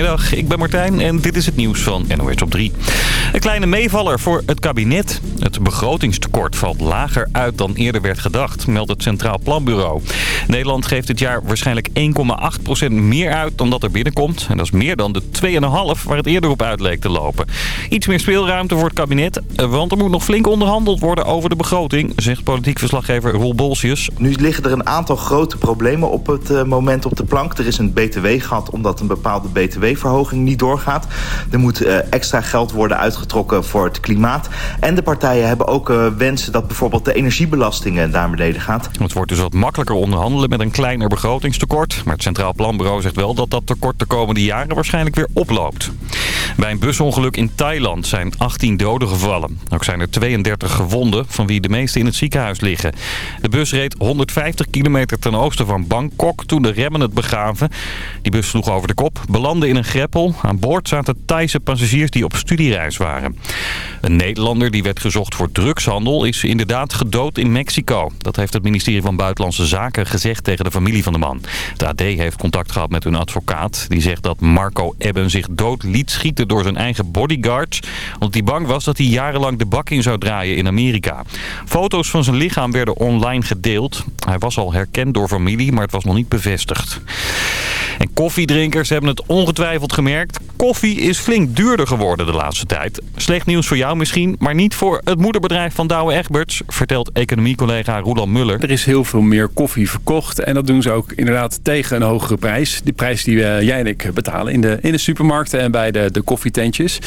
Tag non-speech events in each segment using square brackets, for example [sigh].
Goedemiddag, ik ben Martijn en dit is het nieuws van NOS op 3. Een kleine meevaller voor het kabinet. Het begrotingstekort valt lager uit dan eerder werd gedacht, meldt het Centraal Planbureau. Nederland geeft dit jaar waarschijnlijk 1,8% meer uit dan dat er binnenkomt. En dat is meer dan de 2,5 waar het eerder op uit leek te lopen. Iets meer speelruimte voor het kabinet, want er moet nog flink onderhandeld worden over de begroting, zegt politiek verslaggever Roel Bolsius. Nu liggen er een aantal grote problemen op het eh, moment op de plank. Er is een btw-gat omdat een bepaalde btw-verhoging niet doorgaat. Er moet uh, extra geld worden uitgetrokken voor het klimaat. En de partijen hebben ook uh, wensen dat bijvoorbeeld de energiebelastingen naar beneden gaat. Het wordt dus wat makkelijker onderhandelen met een kleiner begrotingstekort. Maar het Centraal Planbureau zegt wel dat dat tekort de komende jaren waarschijnlijk weer oploopt. Bij een busongeluk in Thailand zijn 18 doden gevallen. Ook zijn er 32 gewonden, van wie de meeste in het ziekenhuis liggen. De bus reed 150 kilometer ten oosten van Bangkok toen de remmen het begaven. Die bus sloeg over de kop, belandde in een greppel. Aan boord zaten Thaise passagiers die op studiereis waren. Een Nederlander die werd gezocht voor drugshandel is inderdaad gedood in Mexico. Dat heeft het ministerie van Buitenlandse Zaken gezegd tegen de familie van de man. De AD heeft contact gehad met hun advocaat. Die zegt dat Marco Ebben zich dood liet schieten door zijn eigen bodyguards. Omdat hij bang was dat hij jarenlang de bak in zou draaien in Amerika. Foto's van zijn lichaam werden online gedeeld. Hij was al herkend door familie, maar het was nog niet bevestigd. En koffiedrinkers hebben het ongetwijfeld gemerkt. Koffie is flink duurder geworden de laatste tijd. Slecht nieuws voor jou misschien, maar niet voor het moederbedrijf van Douwe Egberts, vertelt economiecollega Roland Muller. Er is heel veel meer koffie verkocht en dat doen ze ook inderdaad tegen een hogere prijs. Die prijs die uh, jij en ik betalen in de, in de supermarkten en bij de, de koffietentjes.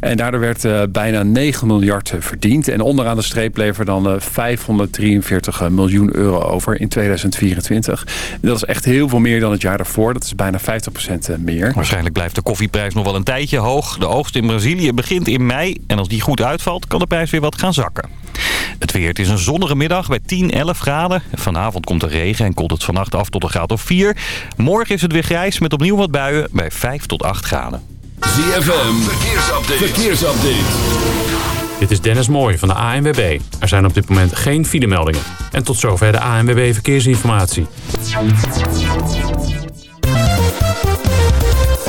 En daardoor werd uh, bijna 9 miljard verdiend. En onderaan de streep levert dan uh, 543 miljoen euro over in 2024. En dat is echt heel veel meer dan het jaar daarvoor. Dat is bijna 50% meer. Waarschijnlijk blijft de koffieprijs nog wel een tijdje hoog. De oogst in Brazilië begint in mei. En als die goed uitvalt, kan de prijs weer wat gaan zakken. Het weer. Het is een zonnige middag bij 10, 11 graden. Vanavond komt er regen en koelt het vannacht af tot een graad of 4. Morgen is het weer grijs met opnieuw wat buien bij 5 tot 8 graden. ZFM. Verkeersupdate. Verkeersupdate. Dit is Dennis Mooij van de ANWB. Er zijn op dit moment geen filemeldingen. En tot zover de ANWB Verkeersinformatie.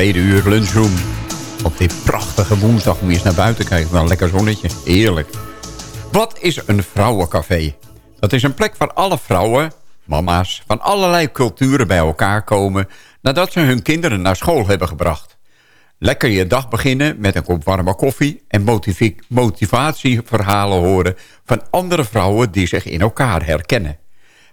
Tweede uur lunchroom. Op dit prachtige woensdag moet eens naar buiten kijken. Wel lekker zonnetje. Heerlijk. Wat is een vrouwencafé? Dat is een plek waar alle vrouwen, mama's, van allerlei culturen bij elkaar komen... nadat ze hun kinderen naar school hebben gebracht. Lekker je dag beginnen met een kop warme koffie... en motivatieverhalen horen van andere vrouwen die zich in elkaar herkennen.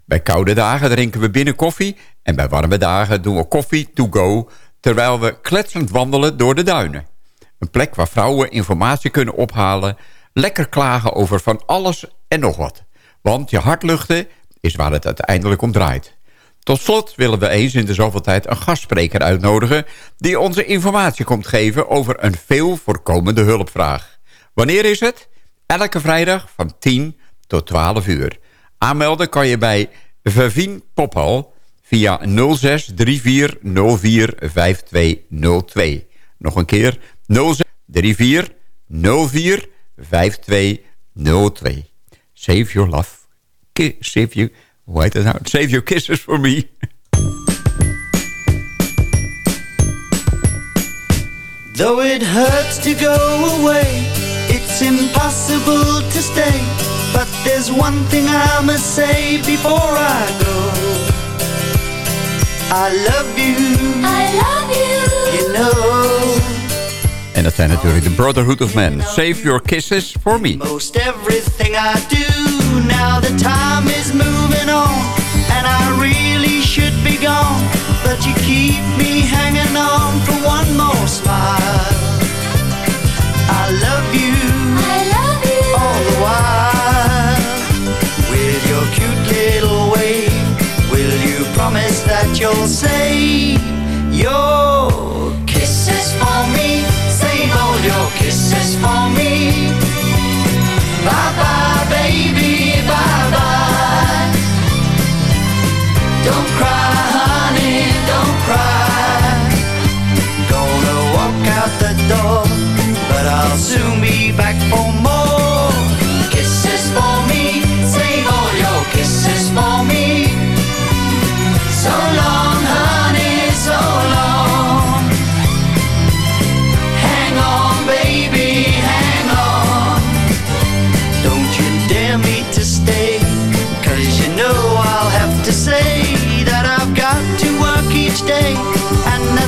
Bij koude dagen drinken we binnen koffie... en bij warme dagen doen we koffie to go... terwijl we kletsend wandelen door de duinen. Een plek waar vrouwen informatie kunnen ophalen... lekker klagen over van alles en nog wat. Want je hart luchten is waar het uiteindelijk om draait. Tot slot willen we eens in de zoveel tijd een gastspreker uitnodigen... die onze informatie komt geven over een veel voorkomende hulpvraag. Wanneer is het? Elke vrijdag van 10 tot 12 uur. Aanmelden kan je bij Vervien via 06 34 04 5202. Nog een keer 06 34 04 5202. Save your love. Save you, hoe heet het nou? Save your kisses for me. Though it hurts to go away, it's impossible to stay. But there's one thing I must say before I go. I love you. I love you. You know. En dat zijn natuurlijk de Brotherhood of Man. Save your kisses for me. Most everything I do now the time is moving on and I really should be gone but you keep me hanging on for one more smile I love you you'll save your kisses for me save all your kisses for me Bye bye, baby, bye bye. Don't cry, honey, don't cry. Gonna walk out the door, but I'll soon be back for more.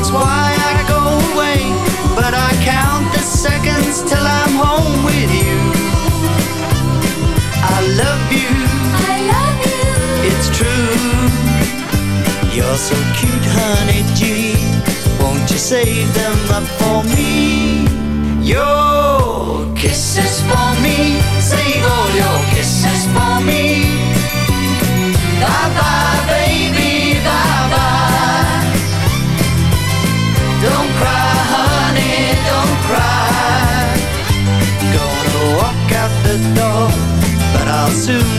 That's why I go away. But I count the seconds till I'm home with you. I love you. I love you. It's true. You're so cute, honey G. Won't you save them up for me? Your soon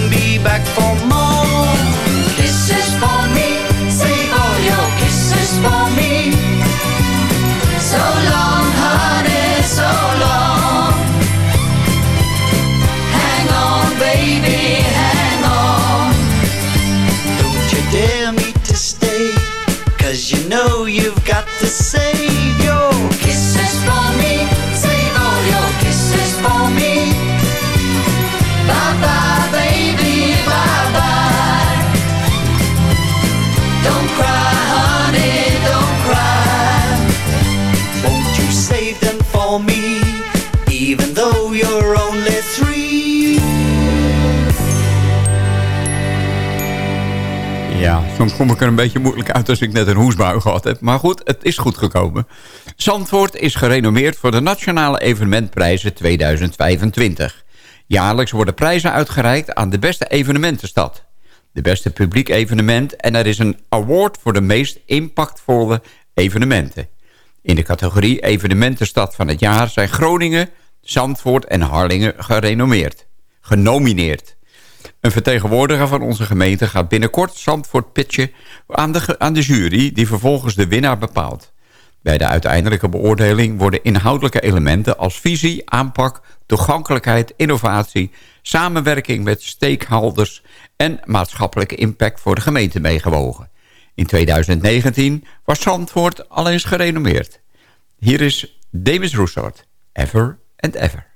soms kom ik er een beetje moeilijk uit als ik net een hoesbui gehad heb. Maar goed, het is goed gekomen. Zandvoort is gerenommeerd voor de Nationale Evenementprijzen 2025. Jaarlijks worden prijzen uitgereikt aan de beste evenementenstad. De beste publiek evenement en er is een award voor de meest impactvolle evenementen. In de categorie evenementenstad van het jaar zijn Groningen, Zandvoort en Harlingen gerenommeerd. Genomineerd. Een vertegenwoordiger van onze gemeente gaat binnenkort Zandvoort pitchen aan de, aan de jury... die vervolgens de winnaar bepaalt. Bij de uiteindelijke beoordeling worden inhoudelijke elementen als visie, aanpak, toegankelijkheid, innovatie, samenwerking met stakeholders en maatschappelijke impact voor de gemeente meegewogen. In 2019 was Zandvoort al eens gerenommeerd. Hier is Demis Rousseau, Ever and. Ever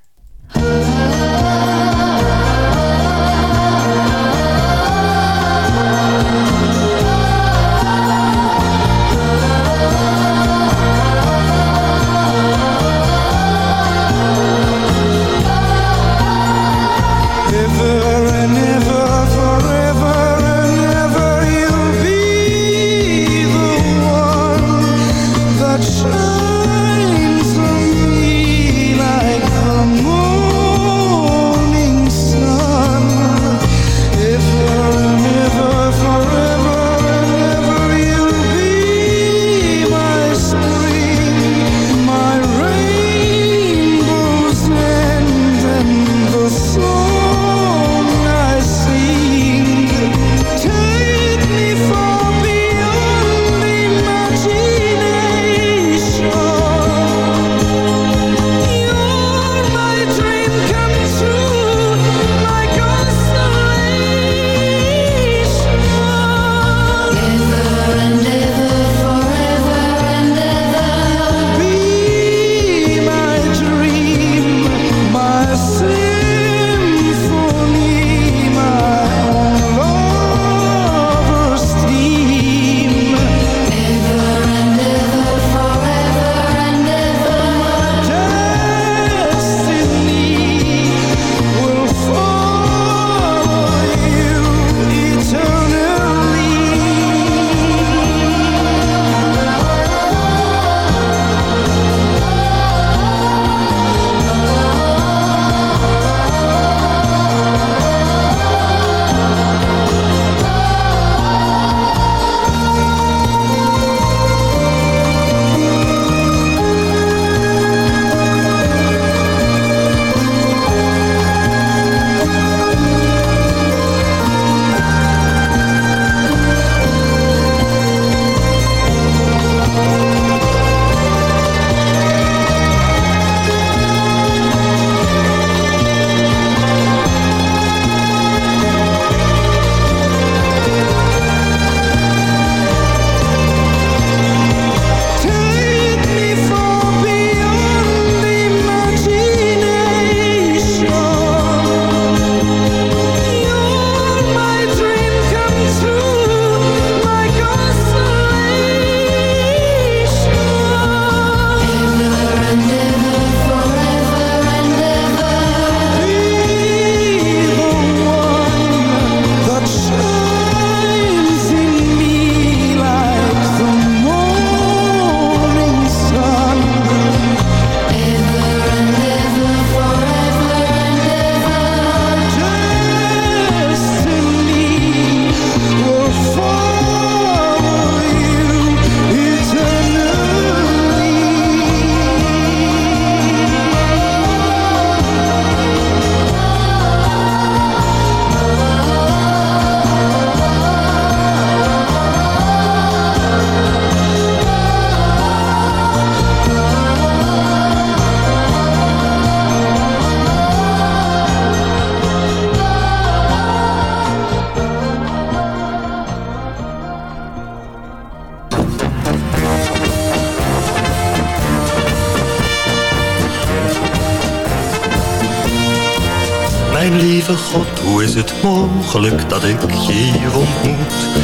is het mogelijk dat ik je hier ontmoet?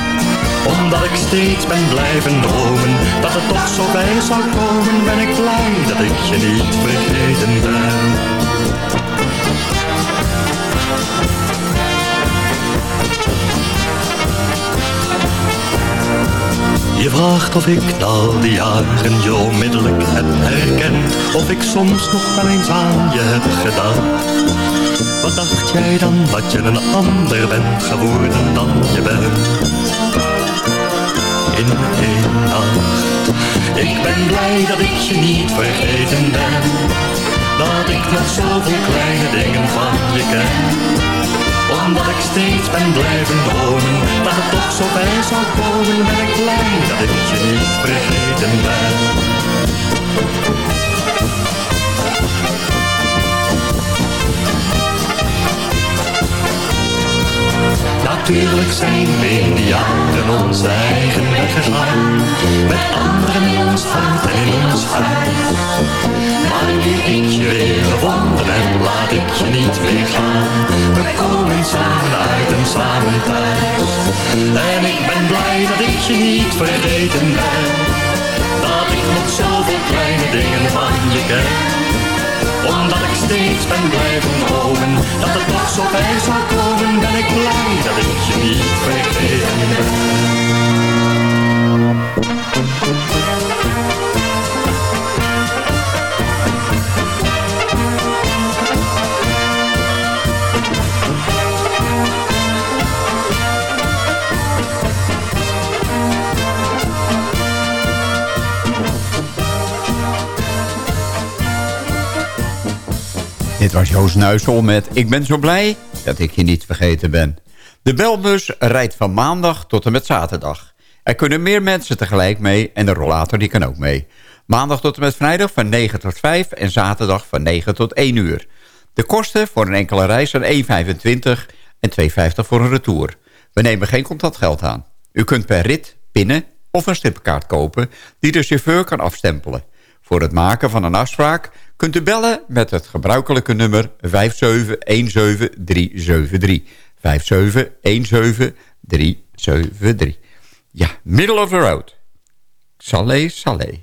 omdat ik steeds ben blijven dromen Dat het toch zo bij zou komen Ben ik blij dat ik je niet vergeten ben. Je vraagt of ik na al die jaren je onmiddellijk heb herkend Of ik soms nog wel eens aan je heb gedacht. Wat dacht jij dan dat je een ander bent geworden dan je bent in. Ik ben blij dat ik je niet vergeten ben. Dat ik nog zoveel kleine dingen van je ken. Omdat ik steeds ben blijven dromen. Dat het toch zo bij zou komen. Ben ik blij dat ik je niet vergeten ben. Natuurlijk zijn we in jaren onze eigen weg gegaan. Met anderen in ons hart en in ons huis. Maar nu ik je weer gevonden heb, laat ik je niet weer gaan. We komen samen uit en samen thuis. En ik ben blij dat ik je niet vergeten ben. Dat ik nog zoveel kleine dingen van je ken omdat ik steeds ben blijven dromen. Dat het nog zo bij zou komen Ben ik blij dat ik je niet vergeten Dit was Joost Nuisel met Ik ben zo blij dat ik je niet vergeten ben. De belbus rijdt van maandag tot en met zaterdag. Er kunnen meer mensen tegelijk mee en de rollator die kan ook mee. Maandag tot en met vrijdag van 9 tot 5 en zaterdag van 9 tot 1 uur. De kosten voor een enkele reis zijn 1,25 en 2,50 voor een retour. We nemen geen contactgeld aan. U kunt per rit, pinnen of een stripkaart kopen die de chauffeur kan afstempelen. Voor het maken van een afspraak kunt u bellen met het gebruikelijke nummer 5717373. 5717373. Ja, middle of the road. Salé, salé.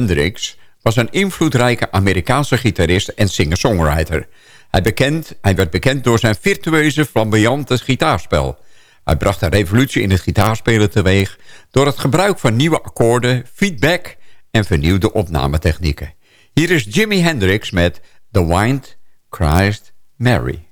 Hendricks was een invloedrijke Amerikaanse gitarist en singer-songwriter. Hij, hij werd bekend door zijn virtueuze, flamboyante gitaarspel. Hij bracht een revolutie in het gitaarspelen teweeg... door het gebruik van nieuwe akkoorden, feedback en vernieuwde opnametechnieken. Hier is Jimi Hendrix met The Wind Christ Mary.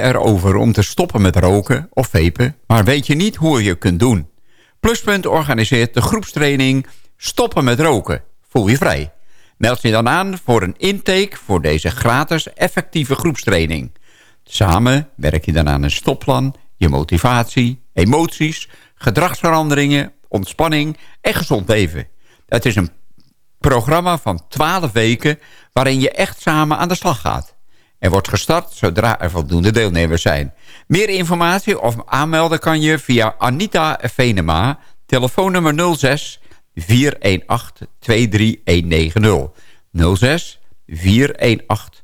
Denk je erover om te stoppen met roken of vapen, maar weet je niet hoe je kunt doen? Pluspunt organiseert de groepstraining Stoppen met roken. Voel je vrij. Meld je dan aan voor een intake voor deze gratis effectieve groepstraining. Samen werk je dan aan een stopplan, je motivatie, emoties, gedragsveranderingen, ontspanning en gezond leven. Het is een programma van 12 weken waarin je echt samen aan de slag gaat. Er wordt gestart zodra er voldoende deelnemers zijn. Meer informatie of aanmelden kan je via Anita Venema, telefoonnummer 06 418 23190. 06 418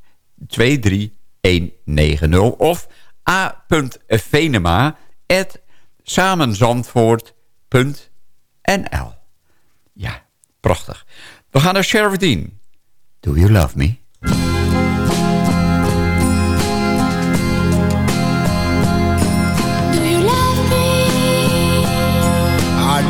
23190 of a.venema at samenzandvoort.nl Ja, prachtig. We gaan naar Sheriff Dean. Do you love me?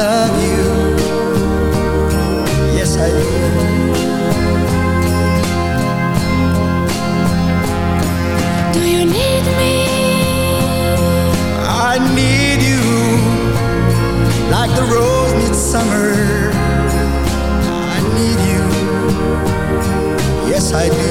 Love you. Yes, I do. Do you need me? I need you like the rose midsummer. I need you. Yes, I do.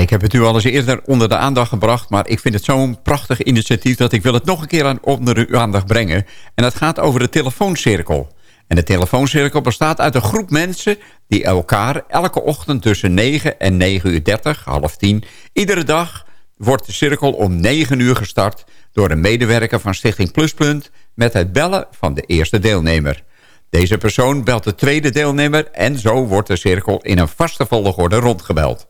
Ik heb het u al eens eerder onder de aandacht gebracht... maar ik vind het zo'n prachtig initiatief... dat ik wil het nog een keer aan, onder uw aandacht brengen. En dat gaat over de telefooncirkel. En de telefooncirkel bestaat uit een groep mensen... die elkaar elke ochtend tussen 9 en 9 uur 30, half 10... iedere dag wordt de cirkel om 9 uur gestart... door een medewerker van Stichting Pluspunt... met het bellen van de eerste deelnemer. Deze persoon belt de tweede deelnemer... en zo wordt de cirkel in een vaste volgorde rondgebeld.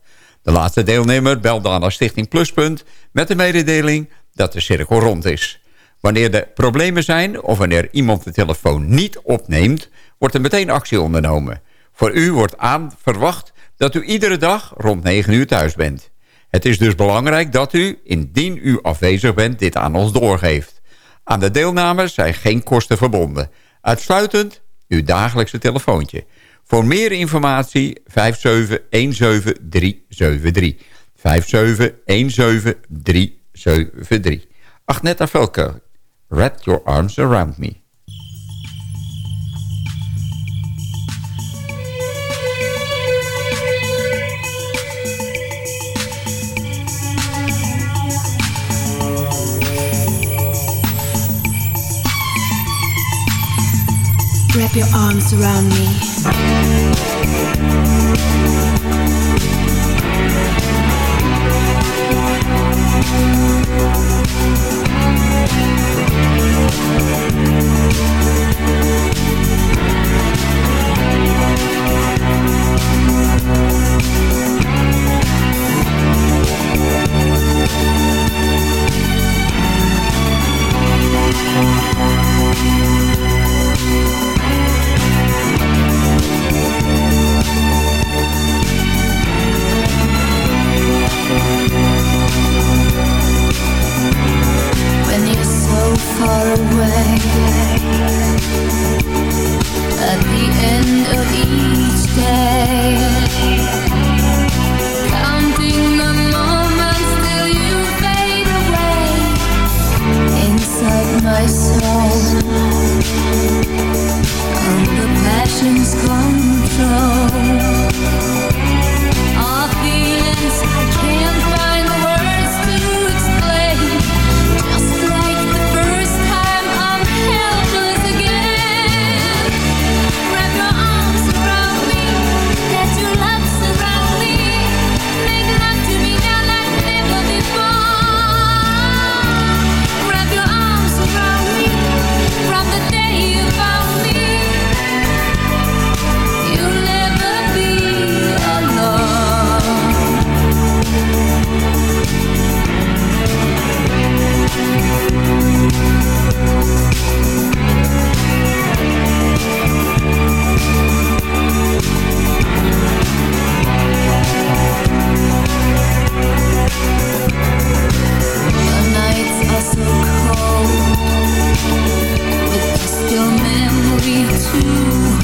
De laatste deelnemer belt dan naar Stichting Pluspunt... met de mededeling dat de cirkel rond is. Wanneer er problemen zijn of wanneer iemand de telefoon niet opneemt... wordt er meteen actie ondernomen. Voor u wordt aan verwacht dat u iedere dag rond 9 uur thuis bent. Het is dus belangrijk dat u, indien u afwezig bent, dit aan ons doorgeeft. Aan de deelname zijn geen kosten verbonden. Uitsluitend uw dagelijkse telefoontje. Voor meer informatie 5717373. 5717373. Agneta Velke, Wrap Your Arms Around Me. Wrap your arms around me. you.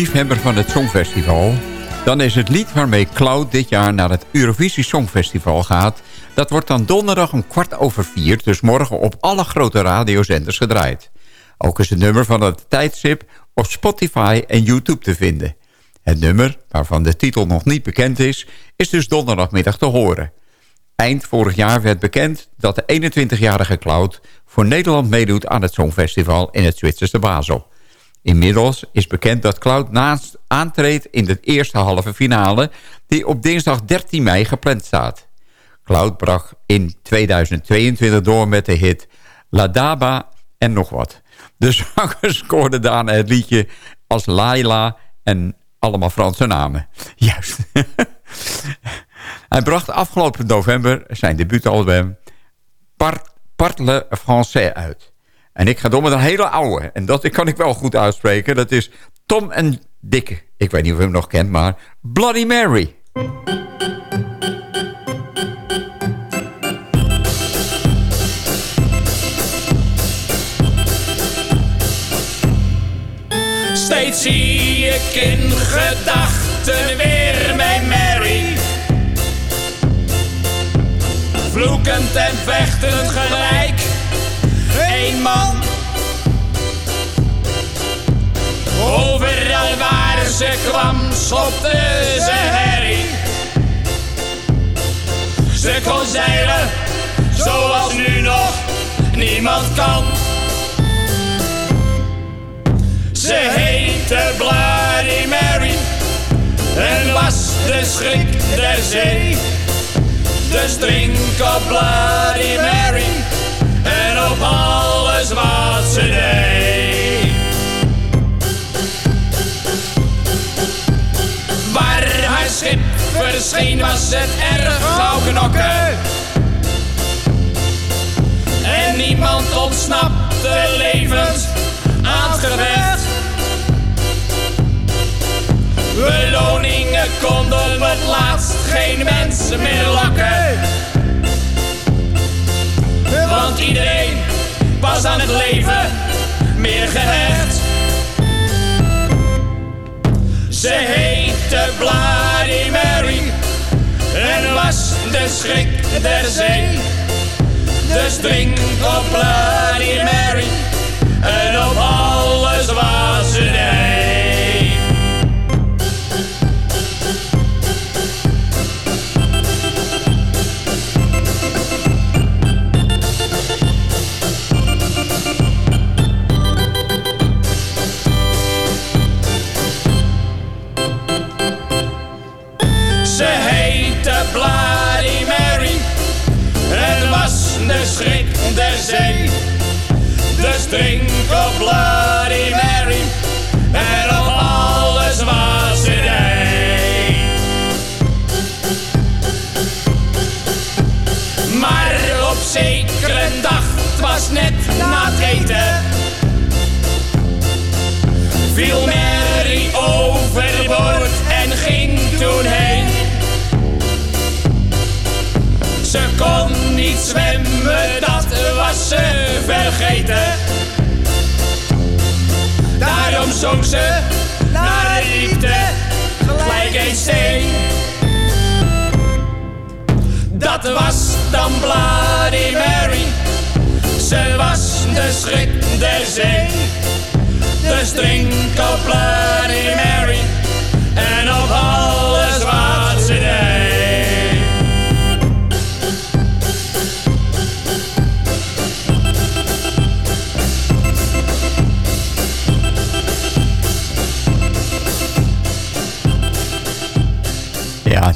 Liefhebber van het Songfestival? Dan is het lied waarmee Cloud dit jaar naar het Eurovisie Songfestival gaat... dat wordt dan donderdag om kwart over vier... dus morgen op alle grote radiozenders gedraaid. Ook is het nummer van het tijdstip op Spotify en YouTube te vinden. Het nummer, waarvan de titel nog niet bekend is... is dus donderdagmiddag te horen. Eind vorig jaar werd bekend dat de 21-jarige Cloud... voor Nederland meedoet aan het Songfestival in het Zwitserse Basel... Inmiddels is bekend dat Cloud naast aantreedt in de eerste halve finale... die op dinsdag 13 mei gepland staat. Cloud brak in 2022 door met de hit La Daba en nog wat. De [laughs] zanger scoorde daarna het liedje als Laila en allemaal Franse namen. [laughs] Juist. Hij bracht afgelopen november zijn debuutalbum Part, Parle Français uit. En ik ga door met een hele oude. En dat kan ik wel goed uitspreken. Dat is Tom en Dick. Ik weet niet of je hem nog kent, maar Bloody Mary. Steeds zie ik in gedachten weer mijn Mary. Vloekend en vechtend gelijk. Eén man. Overal waar ze kwam, schopte ze herrie. Ze kon zeilen, zoals nu nog niemand kan. Ze heette Bloody Mary en was de schrik der zee. Dus drink op Bloody Mary en op alles wat. Waar haar schip verscheen was het erg gauw knokken. En niemand ontsnapte levend aan het gevecht. Beloningen konden op het laatst geen mensen meer lokken. Want iedereen pas aan het leven meer gehecht. Ze heette Bloody Mary en was de schrik der zee. Dus drink op Bloody Mary en op alles waar. zwemmen, dat was ze vergeten. Daarom zong ze naar de diepte gelijk een zee. Dat was dan Bloody Mary, ze was de schrik der zee. Dus drink op Bloody Mary en op alles wat ze deed.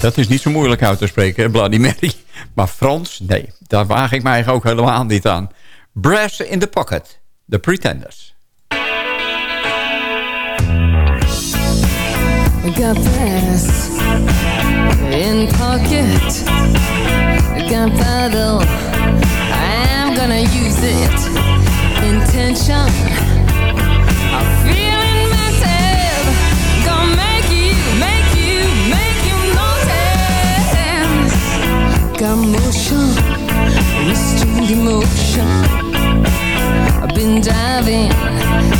dat is niet zo moeilijk uit te spreken, Bloody Mary. Maar Frans, nee, daar waag ik mij ook helemaal niet aan. Brass in the Pocket, The Pretenders. Got brass in pocket Gunpowder I'm gonna use it Intention been diving.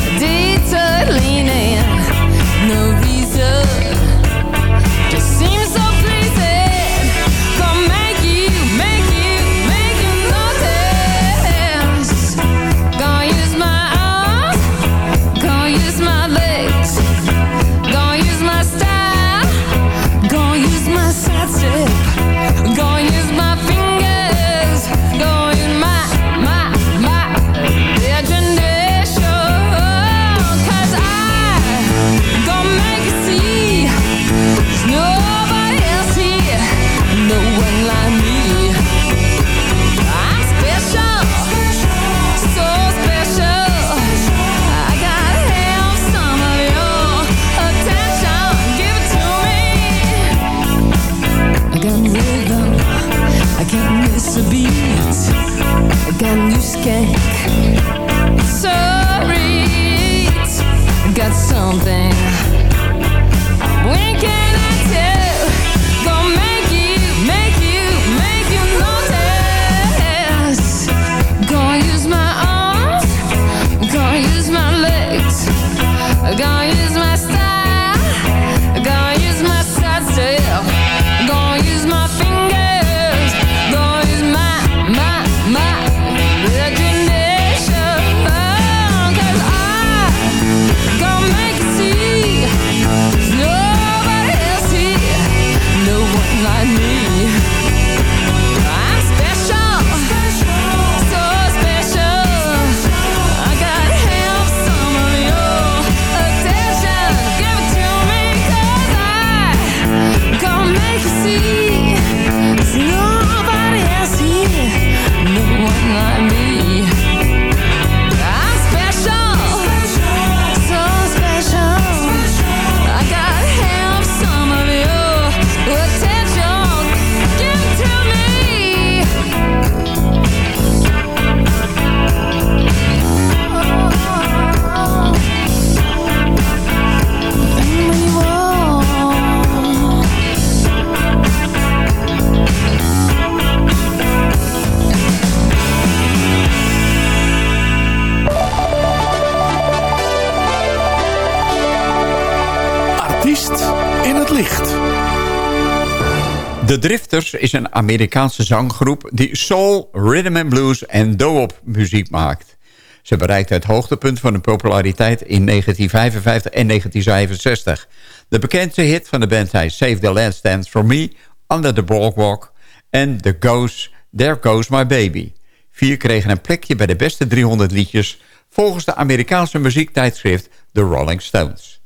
Is een Amerikaanse zanggroep die soul, rhythm and blues en doo-wop muziek maakt. Ze bereikte het hoogtepunt van hun populariteit in 1955 en 1965. De bekendste hit van de band zijn Save the Last Dance for Me, Under the Boardwalk en The Goes, There Goes My Baby. Vier kregen een plekje bij de beste 300 liedjes volgens de Amerikaanse muziektijdschrift The Rolling Stones.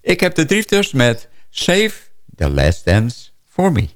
Ik heb de Drifters met Save the Last Dance for Me.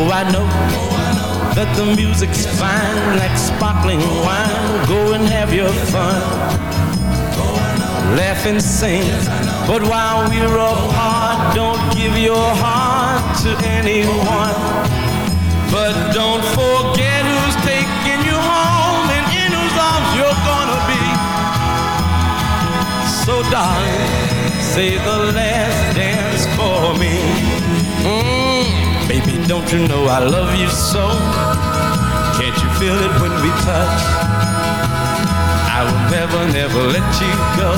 Oh, I know that the music's fine like sparkling wine. Go and have your fun. Laugh and sing. But while we're apart, don't give your heart to anyone. But don't forget who's taking you home and in whose arms you're gonna be. So darling, say the last dance for me. Mm, baby, don't you know I love you so? Can't you feel it when we touch? I will never, never let you go.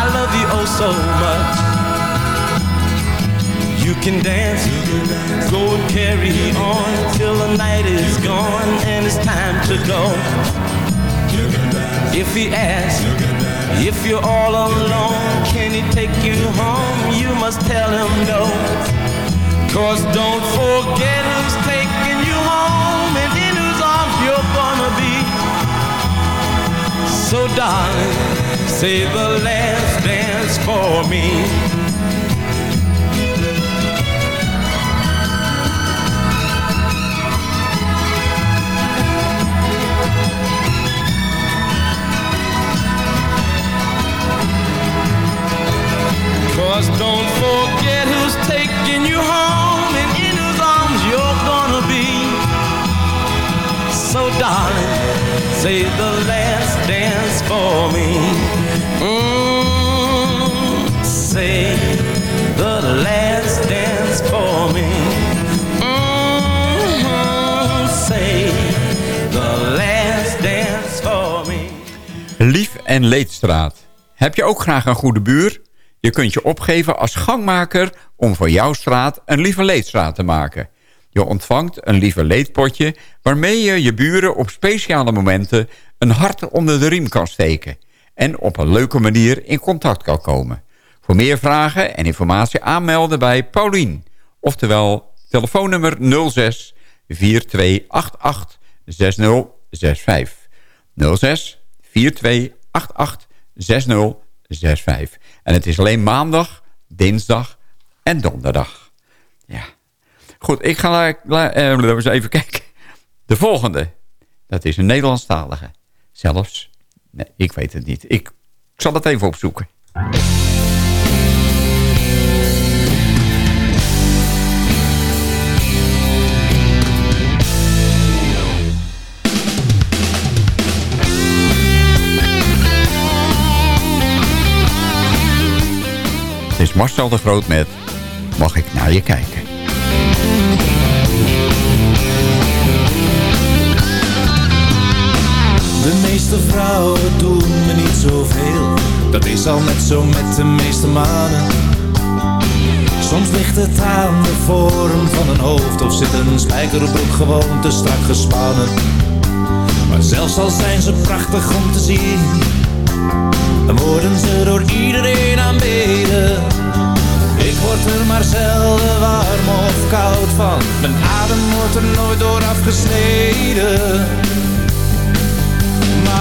I love you oh so much. You can dance, go and carry on till the night is gone and it's time to go. If he asks, if you're all alone, can he take you home? You must tell him no. Cause don't forget who's taking you home and in whose arms you're gonna be. So darling, say the last dance for me. Cause don't say the last dance for me. Mm, say the last dance for me. Mm, say the last dance for me. Lief en Leedstraat. Heb je ook graag een goede buur? Je kunt je opgeven als gangmaker om voor jouw straat een lieve leedstraat te maken. Je ontvangt een lieve leedpotje waarmee je je buren op speciale momenten een hart onder de riem kan steken. En op een leuke manier in contact kan komen. Voor meer vragen en informatie aanmelden bij Paulien. Oftewel telefoonnummer 06 4288 6065. 06 4288 6065. En het is alleen maandag, dinsdag en donderdag. Goed, ik ga eh, eens even kijken. De volgende. Dat is een Nederlandstalige. Zelfs. Nee, ik weet het niet. Ik, ik zal het even opzoeken. Het is Marcel de Groot met Mag ik naar je kijken? De meeste vrouwen doen me niet zoveel. Dat is al net zo met de meeste mannen. Soms ligt het aan de vorm van een hoofd of zit een spijkerbroek gewoon te strak gespannen. Maar zelfs al zijn ze prachtig om te zien, dan worden ze door iedereen aanbeden. Ik word er maar zelden warm of koud van, mijn adem wordt er nooit door afgesneden.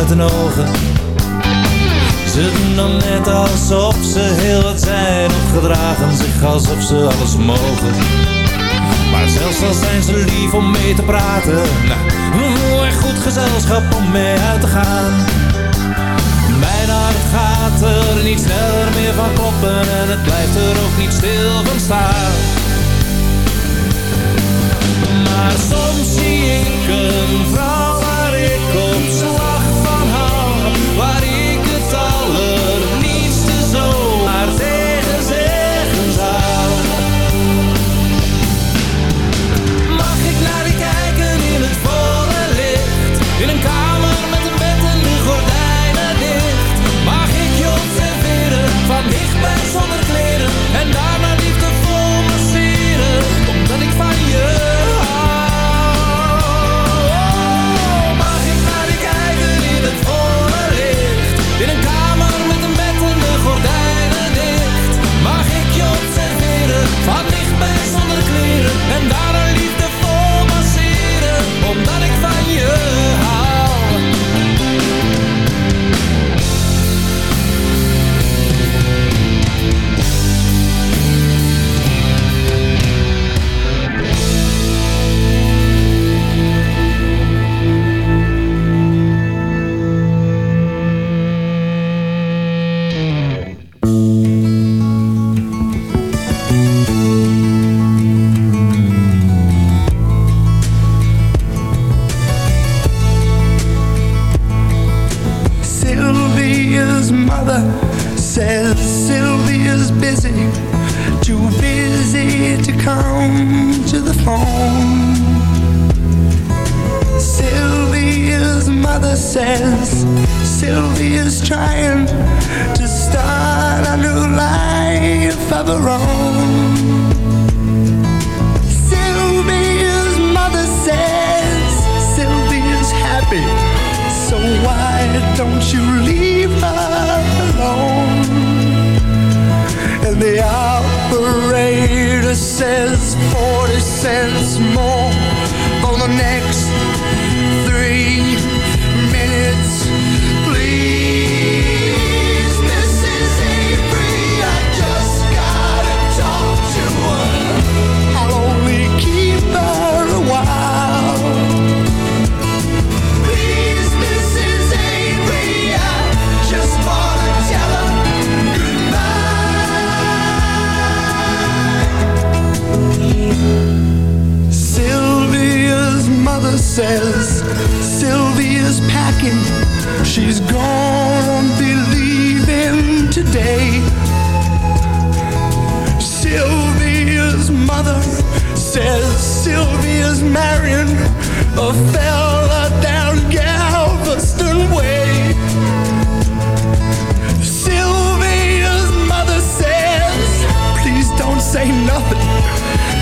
uit hun ogen. Ze doen dan net alsof ze heel wat zijn of gedragen zich alsof ze alles mogen. Maar zelfs al zijn ze lief om mee te praten, nou, echt goed gezelschap om mee uit te gaan. Mijn hart gaat er niet sneller meer van kloppen en het blijft er ook niet stil van staan. Maar soms zie ik een vrouw waar ik op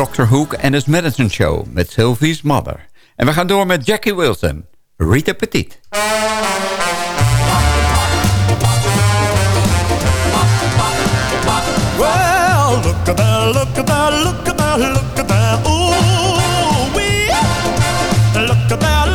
Dr. Hook en his Medicine Show met Sylvie's Mother. En we gaan door met Jackie Wilson, Rita Petit. Well, look at that, look at that, look at that, look at that. Ooh, wee. Look at that,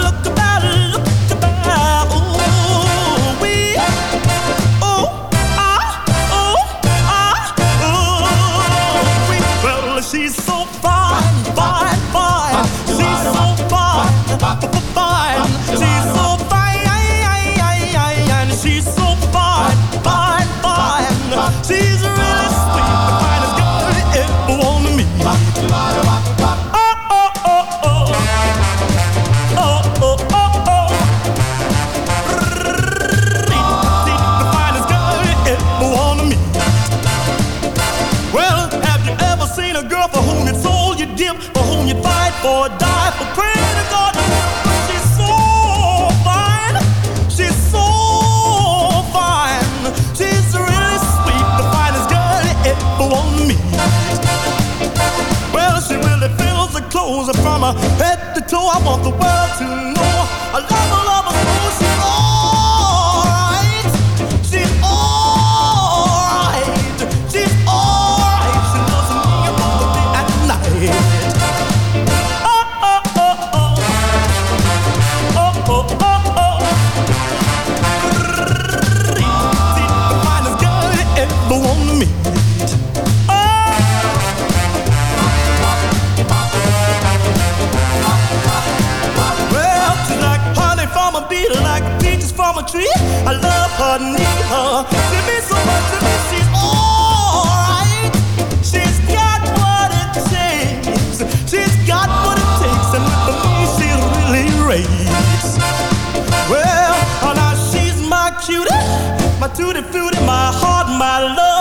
her head to toe. I want the world to tree. I love her, need her. She means so much to me. She's alright. She's got what it takes. She's got what it takes, and with me she really raves. Well, now she's my cutie, my tutti frutti, my heart, my love,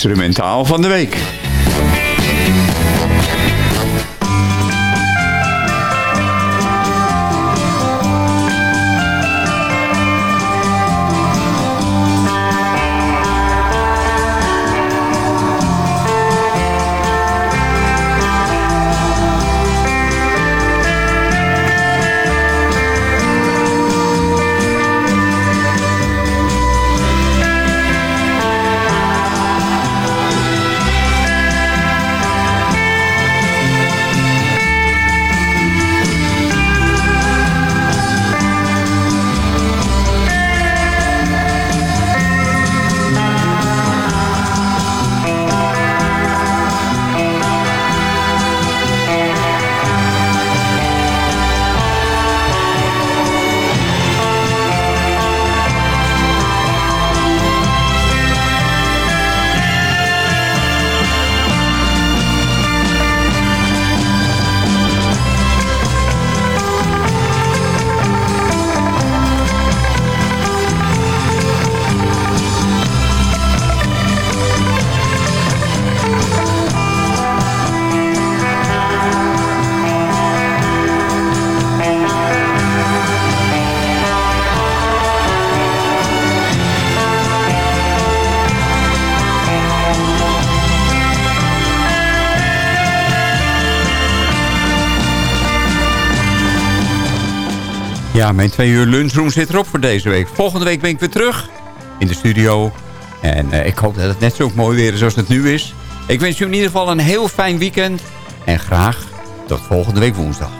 instrumentaal van de week. Ja, mijn twee uur lunchroom zit erop voor deze week. Volgende week ben ik weer terug in de studio. En eh, ik hoop dat het net zo mooi weer is als het nu is. Ik wens u in ieder geval een heel fijn weekend. En graag tot volgende week woensdag.